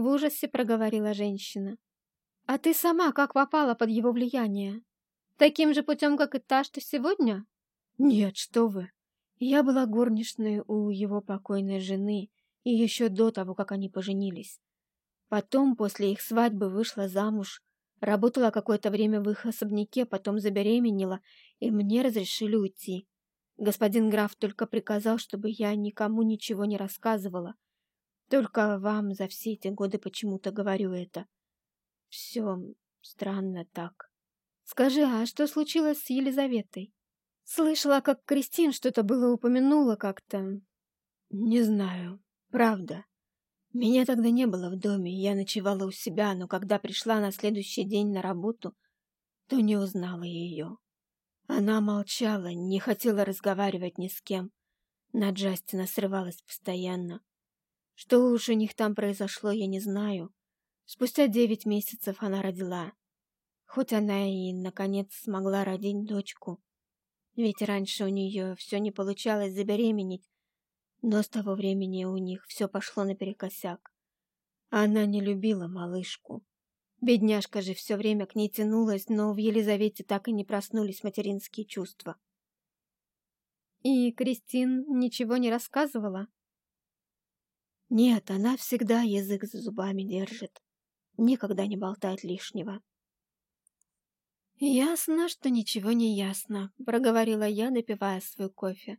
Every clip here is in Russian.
В ужасе проговорила женщина. А ты сама как попала под его влияние? Таким же путем, как и та, что сегодня? Нет, что вы. Я была горничной у его покойной жены и еще до того, как они поженились. Потом, после их свадьбы, вышла замуж, работала какое-то время в их особняке, потом забеременела, и мне разрешили уйти. Господин граф только приказал, чтобы я никому ничего не рассказывала. Только вам за все эти годы почему-то говорю это. Все странно так. Скажи, а что случилось с Елизаветой? Слышала, как Кристин что-то было упомянула как-то. Не знаю, правда. Меня тогда не было в доме, я ночевала у себя, но когда пришла на следующий день на работу, то не узнала ее. Она молчала, не хотела разговаривать ни с кем. На Джастина срывалась постоянно. Что уж у них там произошло, я не знаю. Спустя девять месяцев она родила. Хоть она и, наконец, смогла родить дочку. Ведь раньше у нее все не получалось забеременеть, но с того времени у них все пошло наперекосяк. Она не любила малышку. Бедняжка же все время к ней тянулась, но в Елизавете так и не проснулись материнские чувства. И Кристин ничего не рассказывала? Нет, она всегда язык за зубами держит. Никогда не болтает лишнего. «Ясно, что ничего не ясно», — проговорила я, допивая свой кофе.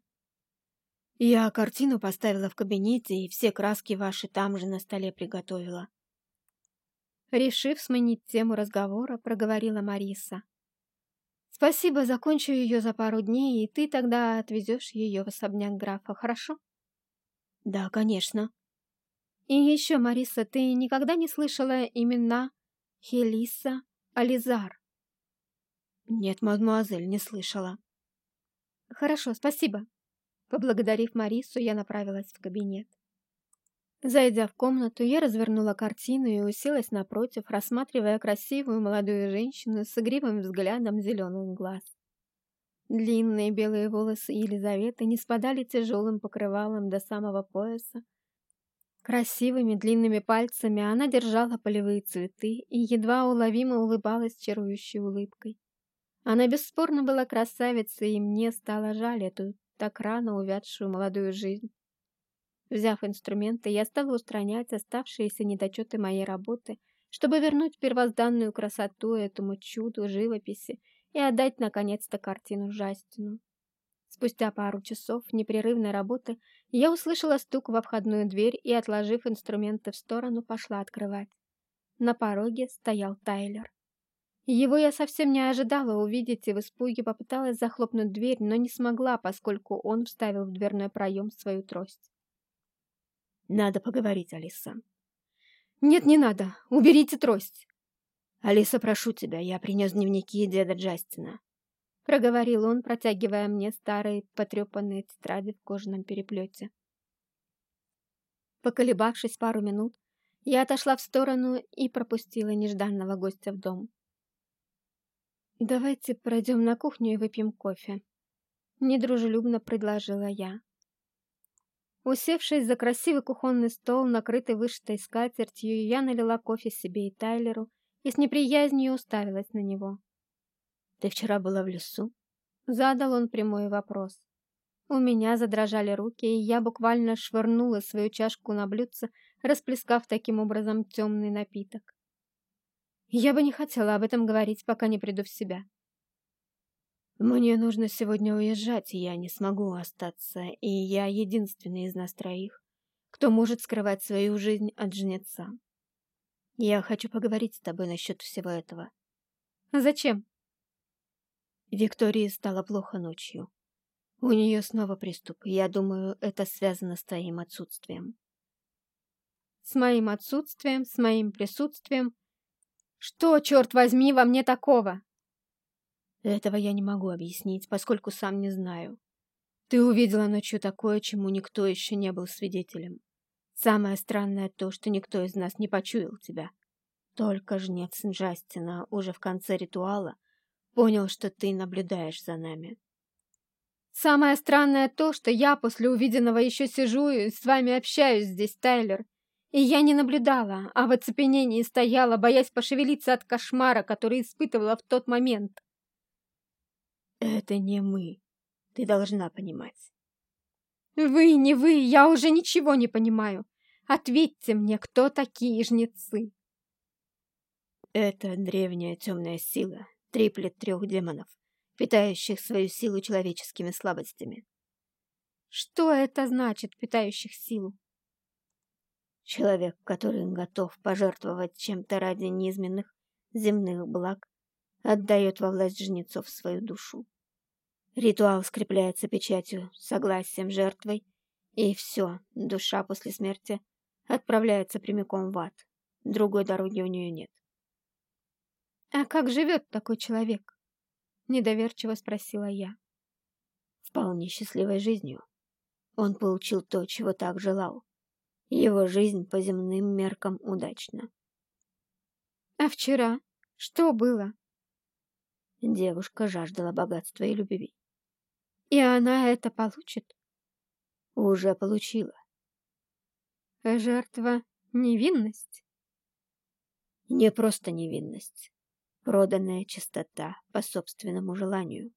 «Я картину поставила в кабинете, и все краски ваши там же на столе приготовила. Решив сменить тему разговора, проговорила Мариса. «Спасибо, закончу ее за пару дней, и ты тогда отвезешь ее в особняк графа, хорошо?» «Да, конечно». «И еще, Мариса, ты никогда не слышала имена Хелиса Ализар?» «Нет, мадемуазель, не слышала». «Хорошо, спасибо». Поблагодарив Марису, я направилась в кабинет. Зайдя в комнату, я развернула картину и уселась напротив, рассматривая красивую молодую женщину с игривым взглядом зеленых глаз. Длинные белые волосы Елизаветы не спадали тяжелым покрывалом до самого пояса. Красивыми длинными пальцами она держала полевые цветы и едва уловимо улыбалась чарующей улыбкой. Она бесспорно была красавицей, и мне стало жаль эту так рано увядшую молодую жизнь. Взяв инструменты, я стала устранять оставшиеся недочеты моей работы, чтобы вернуть первозданную красоту этому чуду живописи и отдать, наконец-то, картину Жастину. Спустя пару часов непрерывной работы я услышала стук во входную дверь и, отложив инструменты в сторону, пошла открывать. На пороге стоял Тайлер. Его я совсем не ожидала увидеть и в испуге попыталась захлопнуть дверь, но не смогла, поскольку он вставил в дверной проем свою трость. Надо поговорить, Алиса. Нет, не надо. Уберите трость. Алиса, прошу тебя, я принес дневники деда Джастина. Проговорил он, протягивая мне старые потрепанные тетради в кожаном переплете. Поколебавшись пару минут, я отошла в сторону и пропустила нежданного гостя в дом. «Давайте пройдем на кухню и выпьем кофе», — недружелюбно предложила я. Усевшись за красивый кухонный стол, накрытый вышитой скатертью, я налила кофе себе и Тайлеру и с неприязнью уставилась на него. «Ты вчера была в лесу?» Задал он прямой вопрос. У меня задрожали руки, и я буквально швырнула свою чашку на блюдце, расплескав таким образом темный напиток. Я бы не хотела об этом говорить, пока не приду в себя. Мне нужно сегодня уезжать, и я не смогу остаться, и я единственный из нас троих, кто может скрывать свою жизнь от жнеца. Я хочу поговорить с тобой насчет всего этого. Зачем? Виктории стало плохо ночью. У нее снова приступ, и я думаю, это связано с твоим отсутствием. С моим отсутствием, с моим присутствием? Что, черт возьми, во мне такого? Этого я не могу объяснить, поскольку сам не знаю. Ты увидела ночью такое, чему никто еще не был свидетелем. Самое странное то, что никто из нас не почуял тебя. Только жнец Джастина уже в конце ритуала понял, что ты наблюдаешь за нами. Самое странное то, что я после увиденного еще сижу и с вами общаюсь здесь, Тайлер, И я не наблюдала, а в оцепенении стояла, боясь пошевелиться от кошмара, который испытывала в тот момент. Это не мы. Ты должна понимать. Вы, не вы, я уже ничего не понимаю. Ответьте мне, кто такие жнецы? Это древняя темная сила, триплет трех демонов, питающих свою силу человеческими слабостями. Что это значит, питающих силу? Человек, который готов пожертвовать чем-то ради низменных земных благ, отдает во власть жнецов свою душу. Ритуал скрепляется печатью, согласием жертвой, и все, душа после смерти отправляется прямиком в ад. Другой дороги у нее нет. «А как живет такой человек?» — недоверчиво спросила я. «Вполне счастливой жизнью. Он получил то, чего так желал. Его жизнь по земным меркам удачна». «А вчера? Что было?» Девушка жаждала богатства и любви. «И она это получит?» «Уже получила». «Жертва — невинность?» «Не просто невинность проданная чистота по собственному желанию.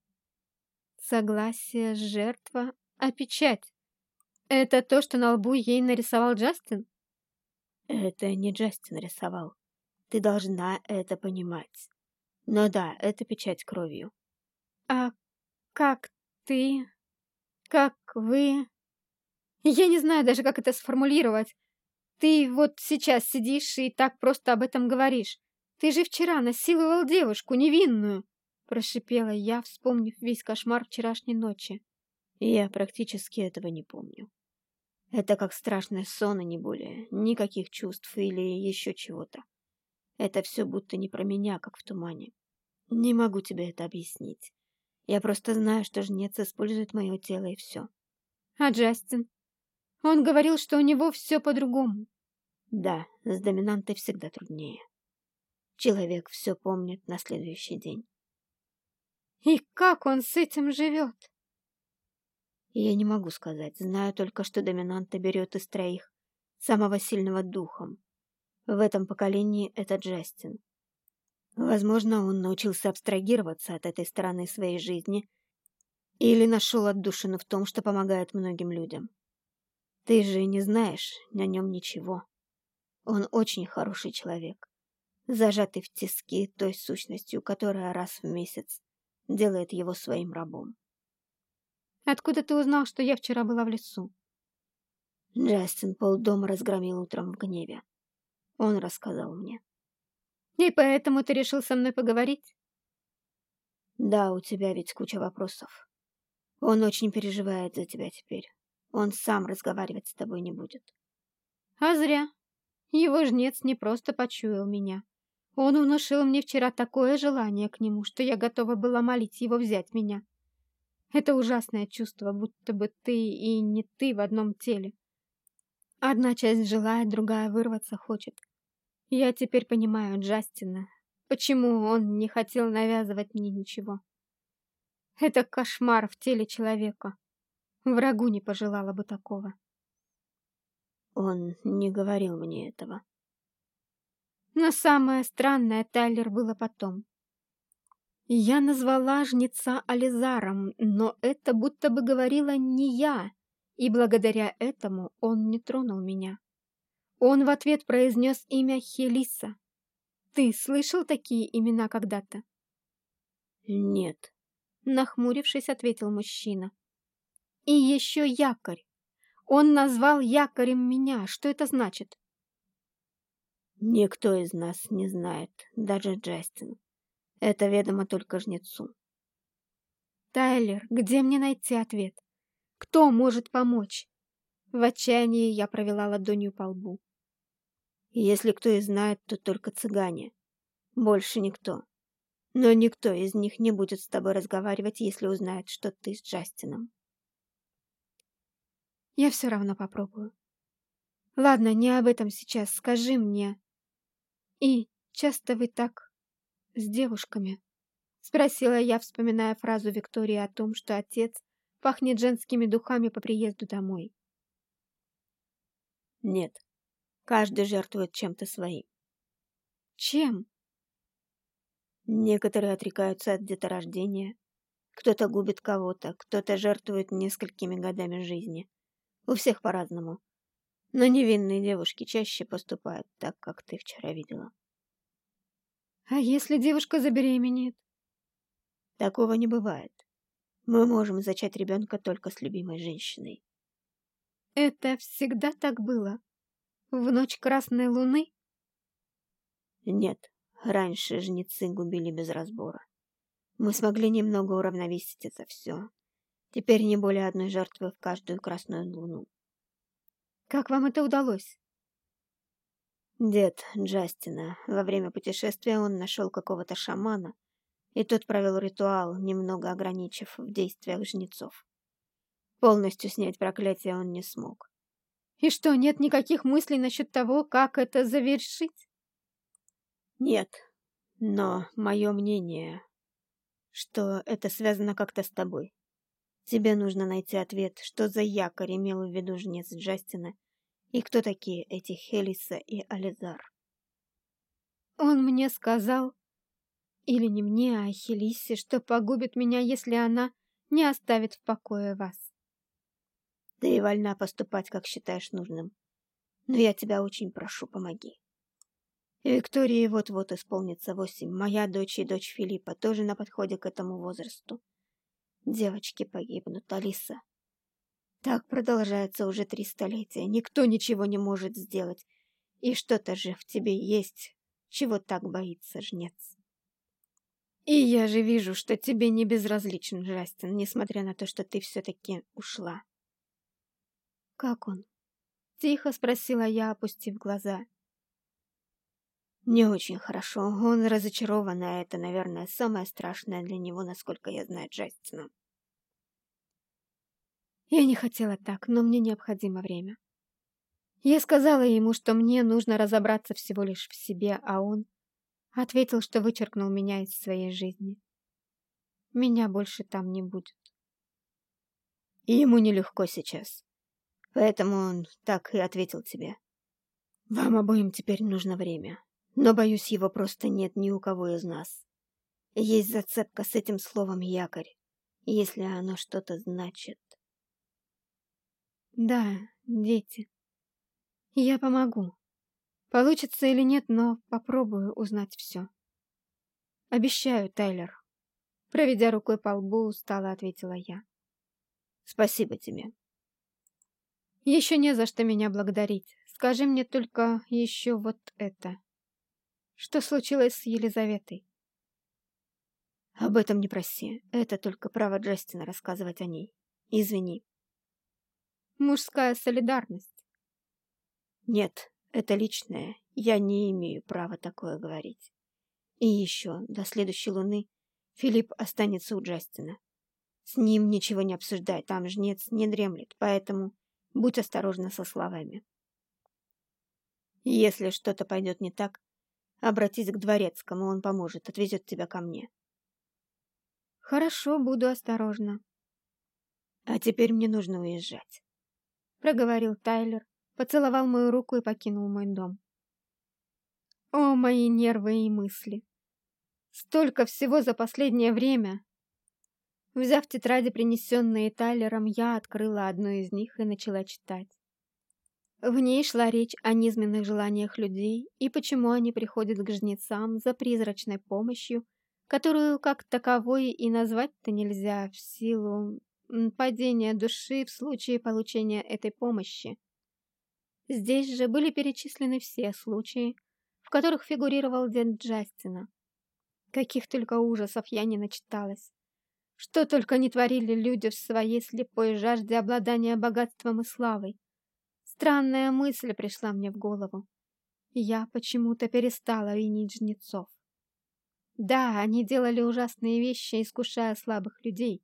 Согласие, жертва, а печать? Это то, что на лбу ей нарисовал Джастин? Это не Джастин рисовал. Ты должна это понимать. Но да, это печать кровью. А как ты... Как вы... Я не знаю даже, как это сформулировать. Ты вот сейчас сидишь и так просто об этом говоришь. Ты же вчера насиловал девушку, невинную!» Прошипела я, вспомнив весь кошмар вчерашней ночи. Я практически этого не помню. Это как страшный сон, и не более. Никаких чувств или еще чего-то. Это все будто не про меня, как в тумане. Не могу тебе это объяснить. Я просто знаю, что жнец использует мое тело, и все. А Джастин? Он говорил, что у него все по-другому. Да, с доминантой всегда труднее. Человек все помнит на следующий день. И как он с этим живет? Я не могу сказать. Знаю только, что доминанта берет из троих самого сильного духом. В этом поколении это Джастин. Возможно, он научился абстрагироваться от этой стороны своей жизни или нашел отдушину в том, что помогает многим людям. Ты же не знаешь на нем ничего. Он очень хороший человек зажатый в тиски той сущностью, которая раз в месяц делает его своим рабом. «Откуда ты узнал, что я вчера была в лесу?» Джастин полдома разгромил утром в гневе. Он рассказал мне. «И поэтому ты решил со мной поговорить?» «Да, у тебя ведь куча вопросов. Он очень переживает за тебя теперь. Он сам разговаривать с тобой не будет». «А зря. Его жнец не просто почуял меня. Он внушил мне вчера такое желание к нему, что я готова была молить его взять меня. Это ужасное чувство, будто бы ты и не ты в одном теле. Одна часть желает, другая вырваться хочет. Я теперь понимаю Джастина, почему он не хотел навязывать мне ничего. Это кошмар в теле человека. Врагу не пожелала бы такого. Он не говорил мне этого. Но самое странное, Тайлер, было потом. Я назвала жнеца Ализаром, но это будто бы говорила не я, и благодаря этому он не тронул меня. Он в ответ произнес имя Хелиса. Ты слышал такие имена когда-то? Нет, нахмурившись, ответил мужчина. И еще якорь. Он назвал якорем меня. Что это значит? Никто из нас не знает, даже Джастин. Это ведомо только жнецу. Тайлер, где мне найти ответ? Кто может помочь? В отчаянии я провела ладонью по лбу. Если кто и знает, то только цыгане. Больше никто. Но никто из них не будет с тобой разговаривать, если узнает, что ты с Джастином. Я все равно попробую. Ладно, не об этом сейчас. Скажи мне, «И часто вы так с девушками?» Спросила я, вспоминая фразу Виктории о том, что отец пахнет женскими духами по приезду домой. «Нет, Каждый жертвует чем-то своим. Чем? Некоторые отрекаются от деторождения, кто-то губит кого-то, кто-то жертвует несколькими годами жизни. У всех по-разному. Но невинные девушки чаще поступают так, как ты вчера видела. А если девушка забеременеет? Такого не бывает. Мы можем зачать ребенка только с любимой женщиной. Это всегда так было? В ночь Красной Луны? Нет, раньше жнецы губили без разбора. Мы смогли немного уравновесить это все. Теперь не более одной жертвы в каждую Красную Луну. Как вам это удалось? Дед Джастина. Во время путешествия он нашел какого-то шамана, и тот провел ритуал, немного ограничив в действиях жнецов. Полностью снять проклятие он не смог. И что, нет никаких мыслей насчет того, как это завершить? Нет, но мое мнение, что это связано как-то с тобой. Тебе нужно найти ответ, что за якорь имел в виду жнец Джастина и кто такие эти Хелиса и Ализар. Он мне сказал, или не мне, а Хелисе, что погубит меня, если она не оставит в покое вас. Ты вольна поступать, как считаешь нужным. Но я тебя очень прошу, помоги. Виктории вот-вот исполнится восемь. Моя дочь и дочь Филиппа тоже на подходе к этому возрасту. Девочки погибнут, Алиса. Так продолжается уже три столетия. Никто ничего не может сделать. И что-то же в тебе есть, чего так боится жнец. И я же вижу, что тебе не безразличен Джастин, несмотря на то, что ты все-таки ушла. Как он? Тихо спросила я, опустив глаза. Не очень хорошо. Он разочарован, а это, наверное, самое страшное для него, насколько я знаю Джастина. Я не хотела так, но мне необходимо время. Я сказала ему, что мне нужно разобраться всего лишь в себе, а он ответил, что вычеркнул меня из своей жизни. Меня больше там не будет. И ему нелегко сейчас. Поэтому он так и ответил тебе. Вам обоим теперь нужно время. Но, боюсь, его просто нет ни у кого из нас. Есть зацепка с этим словом «якорь», если оно что-то значит. Да, дети. Я помогу. Получится или нет, но попробую узнать все. Обещаю, Тайлер. Проведя рукой по лбу, устало ответила я. Спасибо тебе. Еще не за что меня благодарить. Скажи мне только еще вот это. Что случилось с Елизаветой? Об этом не проси. Это только право Джастина рассказывать о ней. Извини. Мужская солидарность. Нет, это личное. Я не имею права такое говорить. И еще, до следующей луны Филипп останется у Джастина. С ним ничего не обсуждай, там жнец не дремлет, поэтому будь осторожна со словами. Если что-то пойдет не так, Обратись к дворецкому, он поможет, отвезет тебя ко мне. Хорошо, буду осторожна. А теперь мне нужно уезжать. Проговорил Тайлер, поцеловал мою руку и покинул мой дом. О, мои нервы и мысли! Столько всего за последнее время! Взяв тетради, принесенные Тайлером, я открыла одну из них и начала читать. В ней шла речь о низменных желаниях людей и почему они приходят к жнецам за призрачной помощью, которую как таковой и назвать-то нельзя в силу падения души в случае получения этой помощи. Здесь же были перечислены все случаи, в которых фигурировал дед Джастина. Каких только ужасов я не начиталась. Что только не творили люди в своей слепой жажде обладания богатством и славой. Странная мысль пришла мне в голову. Я почему-то перестала винить жнецов. Да, они делали ужасные вещи, искушая слабых людей.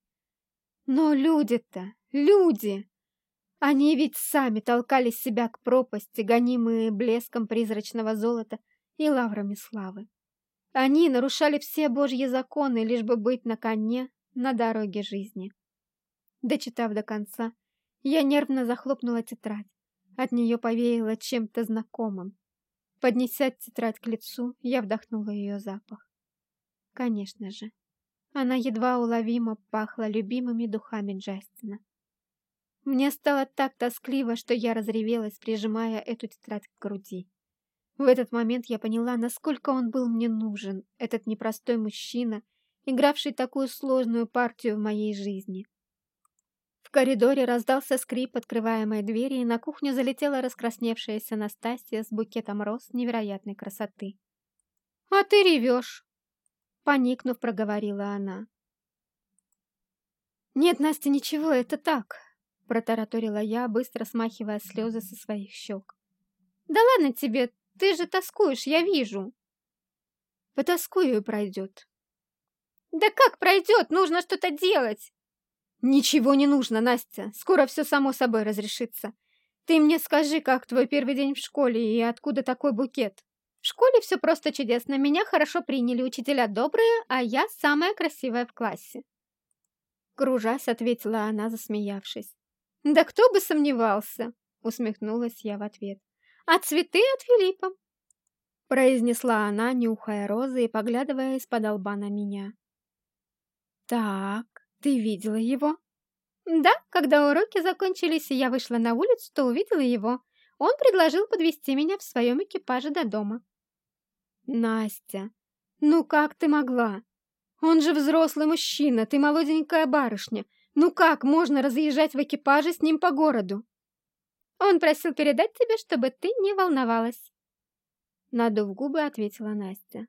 Но люди-то, люди! Они ведь сами толкали себя к пропасти, гонимые блеском призрачного золота и лаврами славы. Они нарушали все божьи законы, лишь бы быть на коне на дороге жизни. Дочитав до конца, я нервно захлопнула тетрадь От нее повеяло чем-то знакомым. Поднеся тетрадь к лицу, я вдохнула ее запах. Конечно же, она едва уловимо пахла любимыми духами Джастина. Мне стало так тоскливо, что я разревелась, прижимая эту тетрадь к груди. В этот момент я поняла, насколько он был мне нужен, этот непростой мужчина, игравший такую сложную партию в моей жизни. Коридоре раздался скрип открываемой двери, и на кухню залетела раскрасневшаяся Настасья с букетом роз невероятной красоты. «А ты ревешь!» Поникнув, проговорила она. «Нет, Настя, ничего, это так!» Протараторила я, быстро смахивая слезы со своих щек. «Да ладно тебе, ты же тоскуешь, я вижу!» «Потоскую и пройдет!» «Да как пройдет? Нужно что-то делать!» «Ничего не нужно, Настя. Скоро все само собой разрешится. Ты мне скажи, как твой первый день в школе и откуда такой букет?» В школе все просто чудесно. Меня хорошо приняли, учителя добрые, а я самая красивая в классе. Кружась, ответила она, засмеявшись. «Да кто бы сомневался!» Усмехнулась я в ответ. «А цветы от Филиппа!» Произнесла она, нюхая розы и поглядывая из-под лба на меня. «Так, ты видела его?» «Да, когда уроки закончились и я вышла на улицу, то увидела его. Он предложил подвести меня в своем экипаже до дома». Настя, ну как ты могла? Он же взрослый мужчина, ты молоденькая барышня. Ну как можно разъезжать в экипаже с ним по городу? Он просил передать тебе, чтобы ты не волновалась. Надув губы, ответила Настя.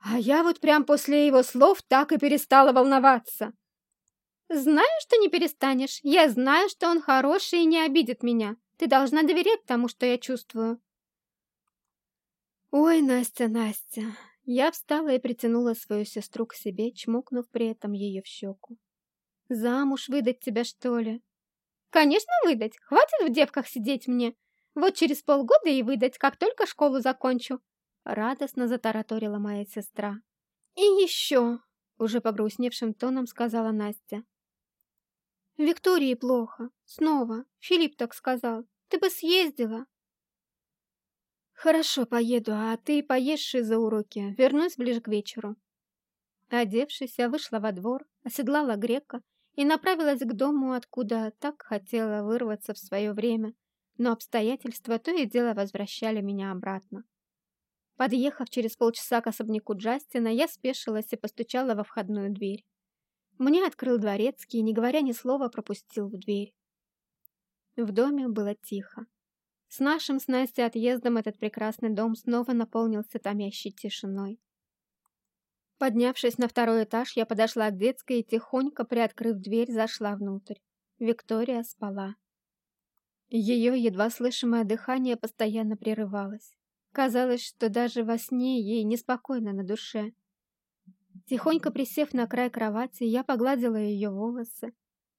А я вот прям после его слов так и перестала волноваться. Знаю, что не перестанешь. Я знаю, что он хороший и не обидит меня. Ты должна доверять тому, что я чувствую. «Ой, Настя, Настя!» Я встала и притянула свою сестру к себе, чмокнув при этом ее в щеку. «Замуж выдать тебя, что ли?» «Конечно, выдать! Хватит в девках сидеть мне! Вот через полгода и выдать, как только школу закончу!» Радостно затараторила моя сестра. «И еще!» — уже погрустневшим тоном сказала Настя. «Виктории плохо. Снова. Филипп так сказал. Ты бы съездила!» «Хорошо, поеду, а ты поешь за уроки. Вернусь ближе к вечеру». Одевшись, я вышла во двор, оседлала грека и направилась к дому, откуда так хотела вырваться в свое время, но обстоятельства то и дело возвращали меня обратно. Подъехав через полчаса к особняку Джастина, я спешилась и постучала во входную дверь. Мне открыл дворецкий и, не говоря ни слова, пропустил в дверь. В доме было тихо. С нашим с Настей отъездом этот прекрасный дом снова наполнился томящей тишиной. Поднявшись на второй этаж, я подошла к детской и, тихонько приоткрыв дверь, зашла внутрь. Виктория спала. Ее едва слышимое дыхание постоянно прерывалось. Казалось, что даже во сне ей неспокойно на душе. Тихонько присев на край кровати, я погладила ее волосы,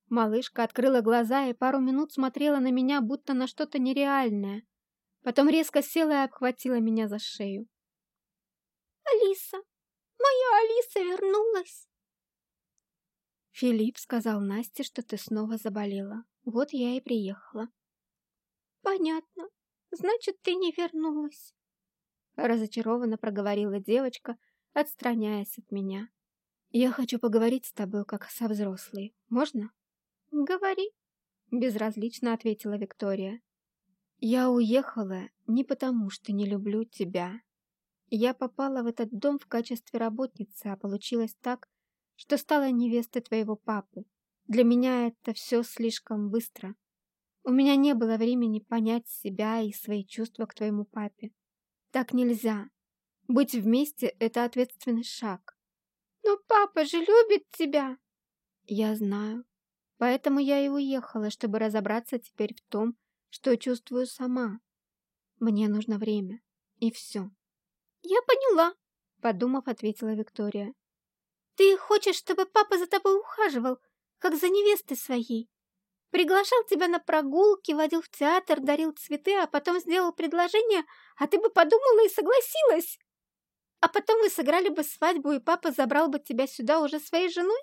Малышка открыла глаза и пару минут смотрела на меня, будто на что-то нереальное. Потом резко села и обхватила меня за шею. «Алиса! Моя Алиса вернулась!» «Филипп сказал Насте, что ты снова заболела. Вот я и приехала». «Понятно. Значит, ты не вернулась». Разочарованно проговорила девочка, отстраняясь от меня. «Я хочу поговорить с тобой, как со взрослой. Можно?» «Говори», — безразлично ответила Виктория. «Я уехала не потому, что не люблю тебя. Я попала в этот дом в качестве работницы, а получилось так, что стала невестой твоего папы. Для меня это все слишком быстро. У меня не было времени понять себя и свои чувства к твоему папе. Так нельзя. Быть вместе — это ответственный шаг. Но папа же любит тебя. Я знаю. Поэтому я и уехала, чтобы разобраться теперь в том, что чувствую сама. Мне нужно время. И все. Я поняла, подумав, ответила Виктория. Ты хочешь, чтобы папа за тобой ухаживал, как за невестой своей? Приглашал тебя на прогулки, водил в театр, дарил цветы, а потом сделал предложение, а ты бы подумала и согласилась. А потом вы сыграли бы свадьбу, и папа забрал бы тебя сюда уже своей женой?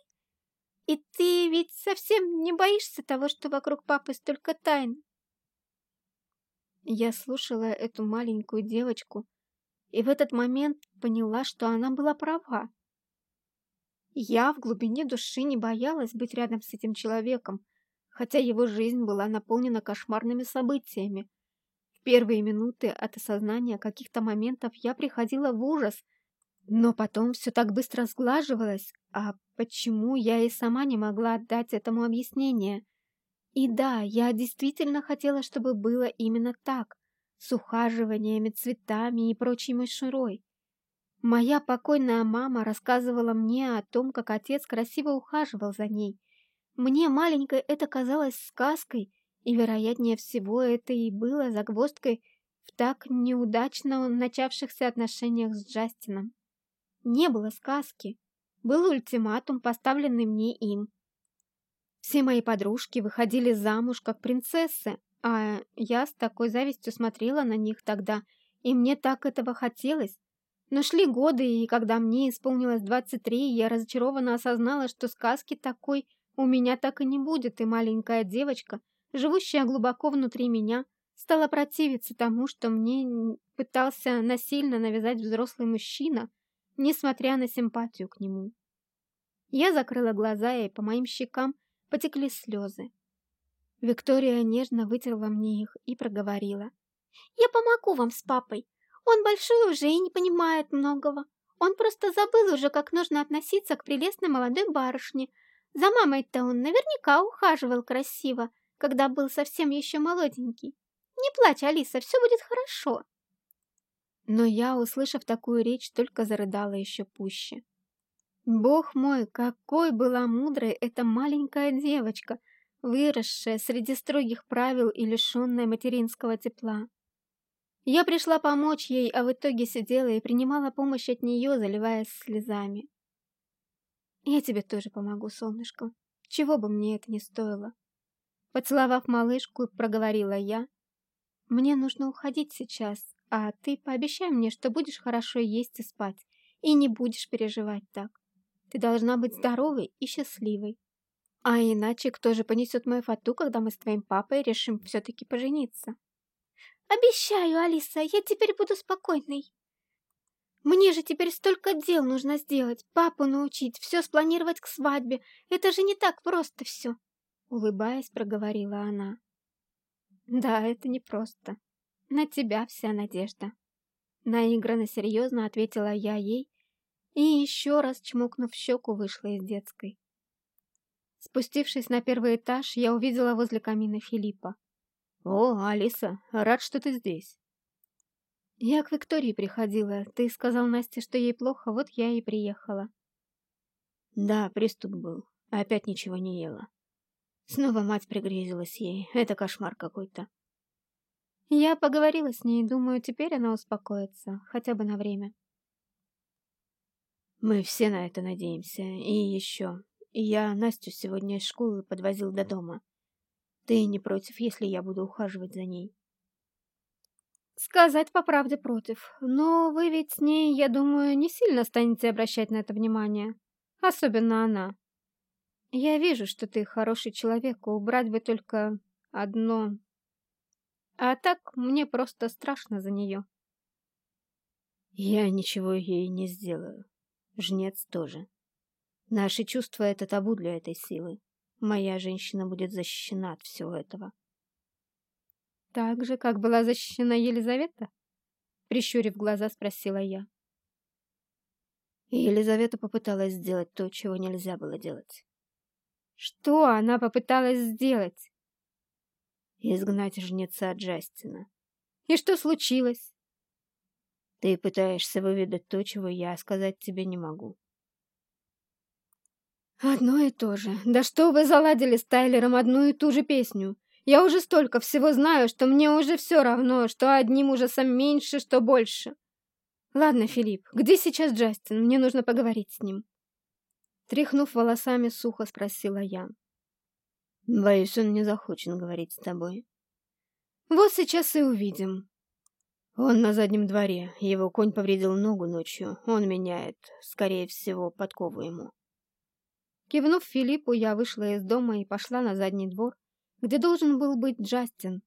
И ты ведь совсем не боишься того, что вокруг папы столько тайн? Я слушала эту маленькую девочку и в этот момент поняла, что она была права. Я в глубине души не боялась быть рядом с этим человеком, хотя его жизнь была наполнена кошмарными событиями. В первые минуты от осознания каких-то моментов я приходила в ужас, но потом все так быстро сглаживалось, а почему я и сама не могла отдать этому объяснение. И да, я действительно хотела, чтобы было именно так, с ухаживаниями, цветами и прочей мишурой. Моя покойная мама рассказывала мне о том, как отец красиво ухаживал за ней. Мне, маленькой, это казалось сказкой, и, вероятнее всего, это и было загвоздкой в так неудачно начавшихся отношениях с Джастином. Не было сказки. Был ультиматум, поставленный мне им. Все мои подружки выходили замуж как принцессы, а я с такой завистью смотрела на них тогда, и мне так этого хотелось. Но шли годы, и когда мне исполнилось 23, я разочарованно осознала, что сказки такой у меня так и не будет, и маленькая девочка, живущая глубоко внутри меня, стала противиться тому, что мне пытался насильно навязать взрослый мужчина, несмотря на симпатию к нему. Я закрыла глаза, и по моим щекам потекли слезы. Виктория нежно вытерла мне их и проговорила. «Я помогу вам с папой. Он большой уже и не понимает многого. Он просто забыл уже, как нужно относиться к прелестной молодой барышне. За мамой-то он наверняка ухаживал красиво, когда был совсем еще молоденький. Не плачь, Алиса, все будет хорошо». Но я, услышав такую речь, только зарыдала еще пуще. Бог мой, какой была мудрой эта маленькая девочка, выросшая среди строгих правил и лишенная материнского тепла. Я пришла помочь ей, а в итоге сидела и принимала помощь от нее, заливаясь слезами. Я тебе тоже помогу, солнышко, чего бы мне это ни стоило. Поцеловав малышку, проговорила я. Мне нужно уходить сейчас, а ты пообещай мне, что будешь хорошо есть и спать, и не будешь переживать так. Ты должна быть здоровой и счастливой. А иначе кто же понесет мою фату, когда мы с твоим папой решим все-таки пожениться? Обещаю, Алиса, я теперь буду спокойной. Мне же теперь столько дел нужно сделать, папу научить, все спланировать к свадьбе. Это же не так просто все. Улыбаясь, проговорила она. Да, это не просто. На тебя вся надежда. Наигранно серьезно ответила я ей и еще раз чмокнув щеку вышла из детской. Спустившись на первый этаж, я увидела возле камина Филиппа. «О, Алиса, рад, что ты здесь». «Я к Виктории приходила. Ты сказал Насте, что ей плохо, вот я и приехала». «Да, приступ был. Опять ничего не ела. Снова мать пригрезилась ей. Это кошмар какой-то. Я поговорила с ней, думаю, теперь она успокоится, хотя бы на время. Мы все на это надеемся. И еще. Я Настю сегодня из школы подвозил до дома. Ты не против, если я буду ухаживать за ней? Сказать по правде против. Но вы ведь с ней, я думаю, не сильно станете обращать на это внимание. Особенно она. Я вижу, что ты хороший человек, убрать бы только одно а так мне просто страшно за нее. Я ничего ей не сделаю. Жнец тоже. Наши чувства — это табу для этой силы. Моя женщина будет защищена от всего этого. Так же, как была защищена Елизавета? Прищурив глаза, спросила я. И Елизавета попыталась сделать то, чего нельзя было делать. Что она попыталась сделать? изгнать жнеца Джастина. И что случилось? Ты пытаешься выведать то, чего я сказать тебе не могу. Одно и то же. Да что вы заладили с Тайлером одну и ту же песню? Я уже столько всего знаю, что мне уже все равно, что одним ужасом меньше, что больше. Ладно, Филипп, где сейчас Джастин? Мне нужно поговорить с ним. Тряхнув волосами, сухо спросила я. Боюсь, он не захочет говорить с тобой. Вот сейчас и увидим. Он на заднем дворе. Его конь повредил ногу ночью. Он меняет, скорее всего, подкову ему. Кивнув Филиппу, я вышла из дома и пошла на задний двор, где должен был быть Джастин.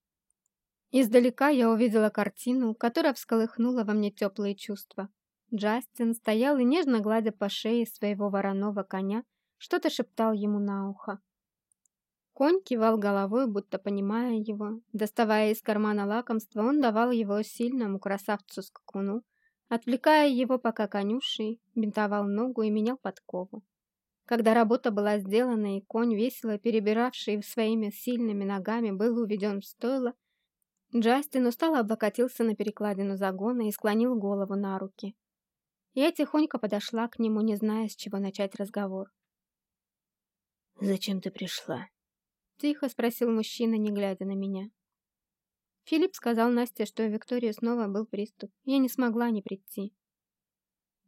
Издалека я увидела картину, которая всколыхнула во мне теплые чувства. Джастин стоял и, нежно гладя по шее своего вороного коня, что-то шептал ему на ухо. Конь кивал головой, будто понимая его. Доставая из кармана лакомство, он давал его сильному красавцу-скакуну, отвлекая его, пока конюший бинтовал ногу и менял подкову. Когда работа была сделана и конь, весело перебиравший своими сильными ногами, был уведен в стойло, Джастин устало облокотился на перекладину загона и склонил голову на руки. Я тихонько подошла к нему, не зная, с чего начать разговор. «Зачем ты пришла?» Тихо спросил мужчина, не глядя на меня. Филипп сказал Насте, что у Виктории снова был приступ. Я не смогла не прийти.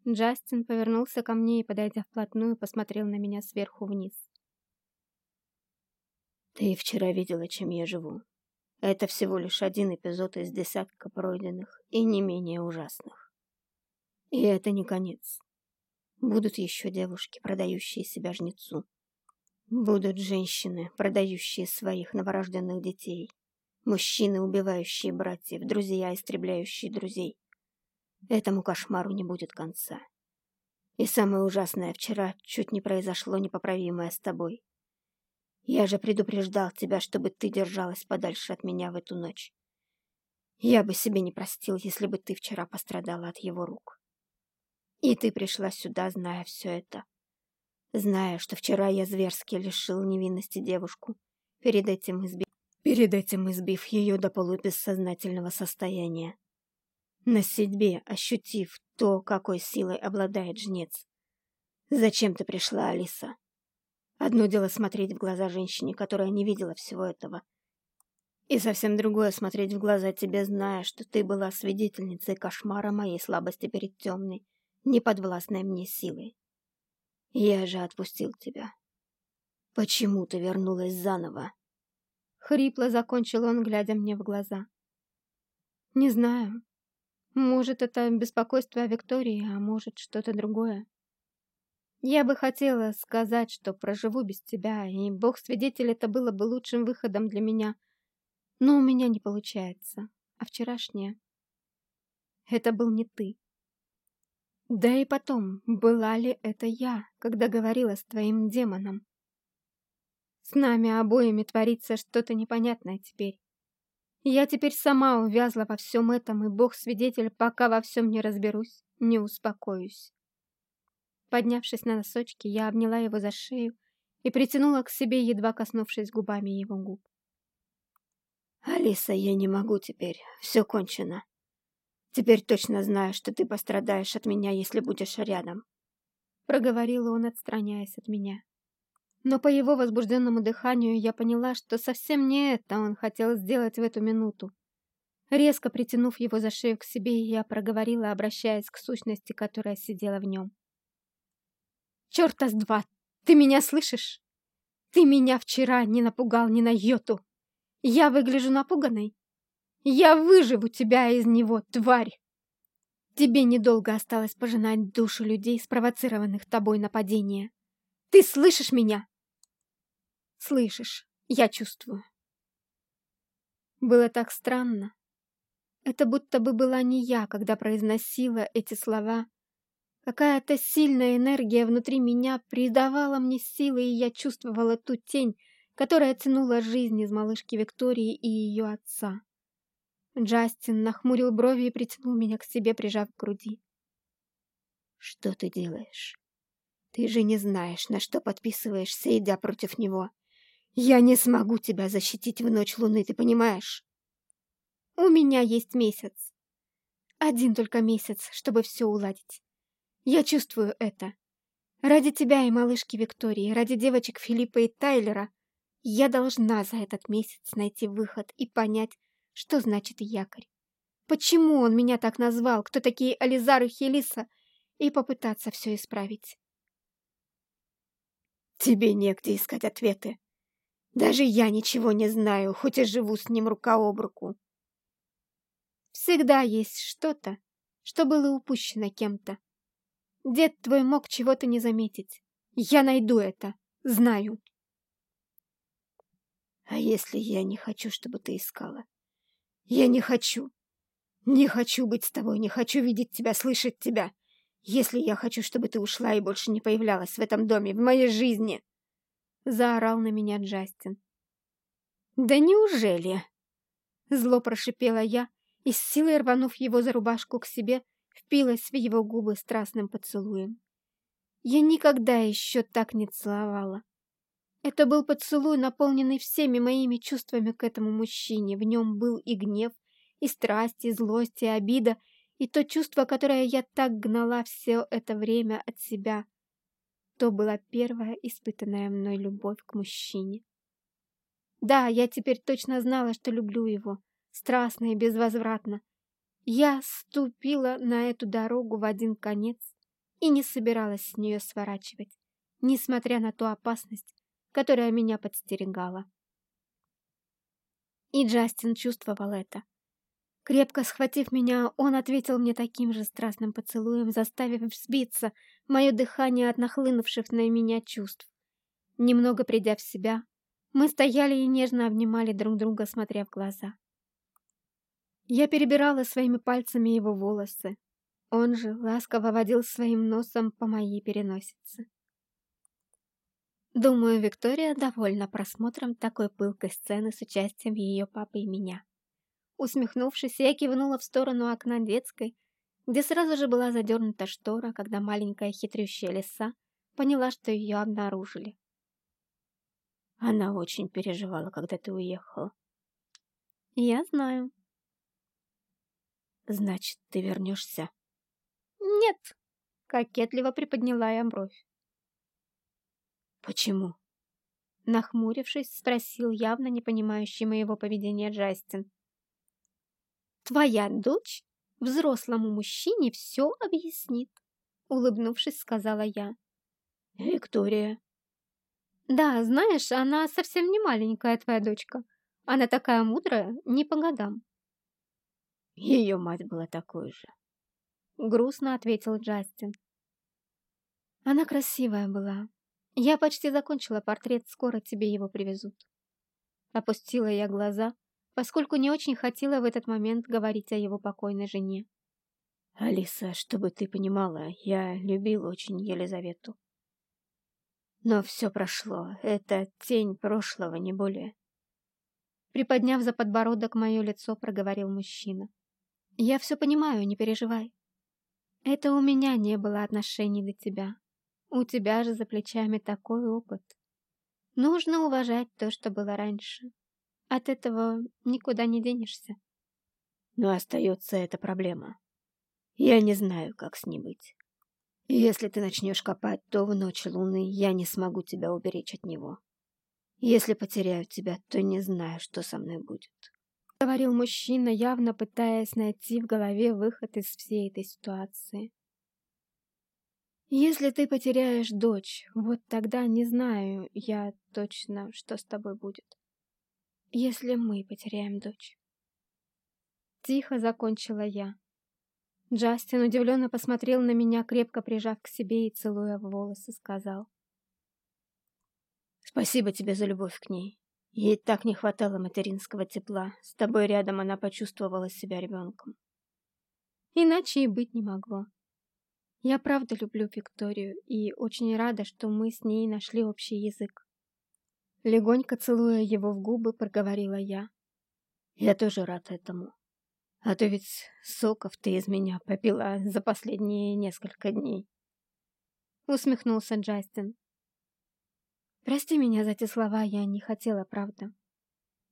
Джастин повернулся ко мне и, подойдя вплотную, посмотрел на меня сверху вниз. «Ты вчера видела, чем я живу. Это всего лишь один эпизод из десятка пройденных и не менее ужасных. И это не конец. Будут еще девушки, продающие себя жнецу. Будут женщины, продающие своих новорожденных детей. Мужчины, убивающие братьев, друзья, истребляющие друзей. Этому кошмару не будет конца. И самое ужасное вчера чуть не произошло непоправимое с тобой. Я же предупреждал тебя, чтобы ты держалась подальше от меня в эту ночь. Я бы себе не простил, если бы ты вчера пострадала от его рук. И ты пришла сюда, зная все это. Зная, что вчера я зверски лишил невинности девушку, перед этим избив, перед этим избив ее до полубессознательного состояния. На себе ощутив то, какой силой обладает жнец. Зачем ты пришла, Алиса? Одно дело смотреть в глаза женщине, которая не видела всего этого. И совсем другое смотреть в глаза тебе, зная, что ты была свидетельницей кошмара моей слабости перед темной, неподвластной мне силой. Я же отпустил тебя. Почему ты вернулась заново? Хрипло закончил он, глядя мне в глаза. Не знаю. Может, это беспокойство о Виктории, а может, что-то другое. Я бы хотела сказать, что проживу без тебя, и бог-свидетель, это было бы лучшим выходом для меня. Но у меня не получается. А вчерашнее... Это был не ты. Да и потом, была ли это я, когда говорила с твоим демоном? С нами обоими творится что-то непонятное теперь. Я теперь сама увязла во всем этом, и бог-свидетель, пока во всем не разберусь, не успокоюсь. Поднявшись на носочки, я обняла его за шею и притянула к себе, едва коснувшись губами его губ. «Алиса, я не могу теперь. Все кончено. Теперь точно знаю, что ты пострадаешь от меня, если будешь рядом», — проговорил он, отстраняясь от меня. Но по его возбужденному дыханию я поняла, что совсем не это он хотел сделать в эту минуту. Резко притянув его за шею к себе, я проговорила, обращаясь к сущности, которая сидела в нем. Черта с два! Ты меня слышишь? Ты меня вчера не напугал ни на йоту. Я выгляжу напуганной. Я выживу тебя из него, тварь! Тебе недолго осталось пожинать душу людей, спровоцированных тобой нападения. Ты слышишь меня? Слышишь, я чувствую. Было так странно. Это будто бы была не я, когда произносила эти слова, Какая-то сильная энергия внутри меня придавала мне силы, и я чувствовала ту тень, которая тянула жизнь из малышки Виктории и ее отца. Джастин нахмурил брови и притянул меня к себе, прижав к груди. «Что ты делаешь? Ты же не знаешь, на что подписываешься, идя против него. Я не смогу тебя защитить в ночь луны, ты понимаешь?» «У меня есть месяц. Один только месяц, чтобы все уладить. Я чувствую это. Ради тебя и малышки Виктории, ради девочек Филиппа и Тайлера, я должна за этот месяц найти выход и понять, что значит якорь. Почему он меня так назвал, кто такие Ализар и Хелиса, и попытаться все исправить. Тебе негде искать ответы. Даже я ничего не знаю, хоть и живу с ним рука об руку. Всегда есть что-то, что было упущено кем-то, Дед твой мог чего-то не заметить. Я найду это. Знаю. А если я не хочу, чтобы ты искала? Я не хочу. Не хочу быть с тобой, не хочу видеть тебя, слышать тебя. Если я хочу, чтобы ты ушла и больше не появлялась в этом доме, в моей жизни!» Заорал на меня Джастин. «Да неужели?» Зло прошипела я и с силой рванув его за рубашку к себе, впилась в его губы страстным поцелуем. Я никогда еще так не целовала. Это был поцелуй, наполненный всеми моими чувствами к этому мужчине. В нем был и гнев, и страсть, и злость, и обида, и то чувство, которое я так гнала все это время от себя. То была первая испытанная мной любовь к мужчине. Да, я теперь точно знала, что люблю его, страстно и безвозвратно. Я ступила на эту дорогу в один конец и не собиралась с нее сворачивать, несмотря на ту опасность, которая меня подстерегала. И Джастин чувствовал это. Крепко схватив меня, он ответил мне таким же страстным поцелуем, заставив взбиться мое дыхание от нахлынувших на меня чувств. Немного придя в себя, мы стояли и нежно обнимали друг друга, смотря в глаза. Я перебирала своими пальцами его волосы. Он же ласково водил своим носом по моей переносице. Думаю, Виктория довольна просмотром такой пылкой сцены с участием ее папы и меня. Усмехнувшись, я кивнула в сторону окна детской, где сразу же была задернута штора, когда маленькая хитрющая лиса поняла, что ее обнаружили. Она очень переживала, когда ты уехала. Я знаю. Значит, ты вернешься? Нет, кокетливо приподняла я бровь. «Почему?» Нахмурившись, спросил явно не понимающий моего поведения Джастин. «Твоя дочь взрослому мужчине все объяснит», улыбнувшись, сказала я. «Виктория». «Да, знаешь, она совсем не маленькая, твоя дочка. Она такая мудрая, не по годам». Ее мать была такой же. Грустно ответил Джастин. Она красивая была, я почти закончила портрет, скоро тебе его привезут. Опустила я глаза, поскольку не очень хотела в этот момент говорить о его покойной жене. Алиса, чтобы ты понимала, я любил очень Елизавету. Но все прошло, это тень прошлого, не более. Приподняв за подбородок мое лицо, проговорил мужчина. Я все понимаю, не переживай. Это у меня не было отношений до тебя. У тебя же за плечами такой опыт. Нужно уважать то, что было раньше. От этого никуда не денешься. Но остается эта проблема. Я не знаю, как с ней быть. Если ты начнешь копать, то в ночь луны я не смогу тебя уберечь от него. Если потеряю тебя, то не знаю, что со мной будет. Говорил мужчина, явно пытаясь найти в голове выход из всей этой ситуации. Если ты потеряешь дочь, вот тогда не знаю я точно, что с тобой будет. Если мы потеряем дочь. Тихо закончила я. Джастин удивленно посмотрел на меня, крепко прижав к себе и целуя в волосы, сказал. «Спасибо тебе за любовь к ней. Ей так не хватало материнского тепла. С тобой рядом она почувствовала себя ребенком. Иначе и быть не могло. Я правда люблю Викторию и очень рада, что мы с ней нашли общий язык. Легонько целуя его в губы, проговорила я. Я тоже рад этому. А то ведь соков ты из меня попила за последние несколько дней. Усмехнулся Джастин. Прости меня за те слова, я не хотела, правда.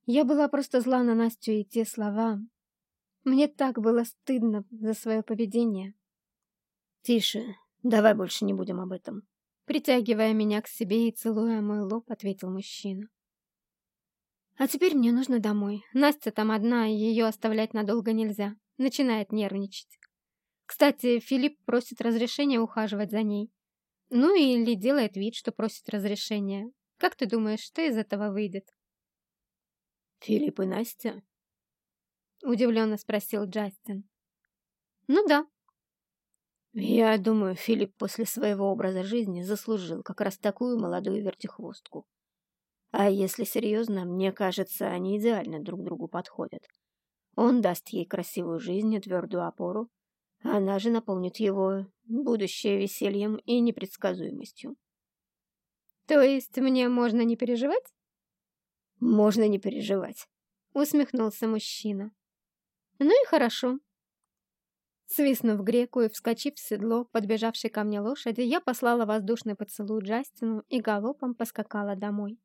Я была просто зла на Настю и те слова. Мне так было стыдно за свое поведение. «Тише, давай больше не будем об этом». Притягивая меня к себе и целуя мой лоб, ответил мужчина. «А теперь мне нужно домой. Настя там одна, и ее оставлять надолго нельзя. Начинает нервничать. Кстати, Филипп просит разрешения ухаживать за ней. Ну или делает вид, что просит разрешения. Как ты думаешь, что из этого выйдет?» «Филипп и Настя?» Удивленно спросил Джастин. «Ну да, я думаю, Филипп после своего образа жизни заслужил как раз такую молодую вертихвостку. А если серьезно, мне кажется, они идеально друг другу подходят. Он даст ей красивую жизнь и твердую опору, она же наполнит его будущее весельем и непредсказуемостью. То есть мне можно не переживать? Можно не переживать, усмехнулся мужчина. Ну и хорошо. Свистнув греку и вскочив в седло, подбежавшей ко мне лошади, я послала воздушный поцелуй Джастину и галопом поскакала домой.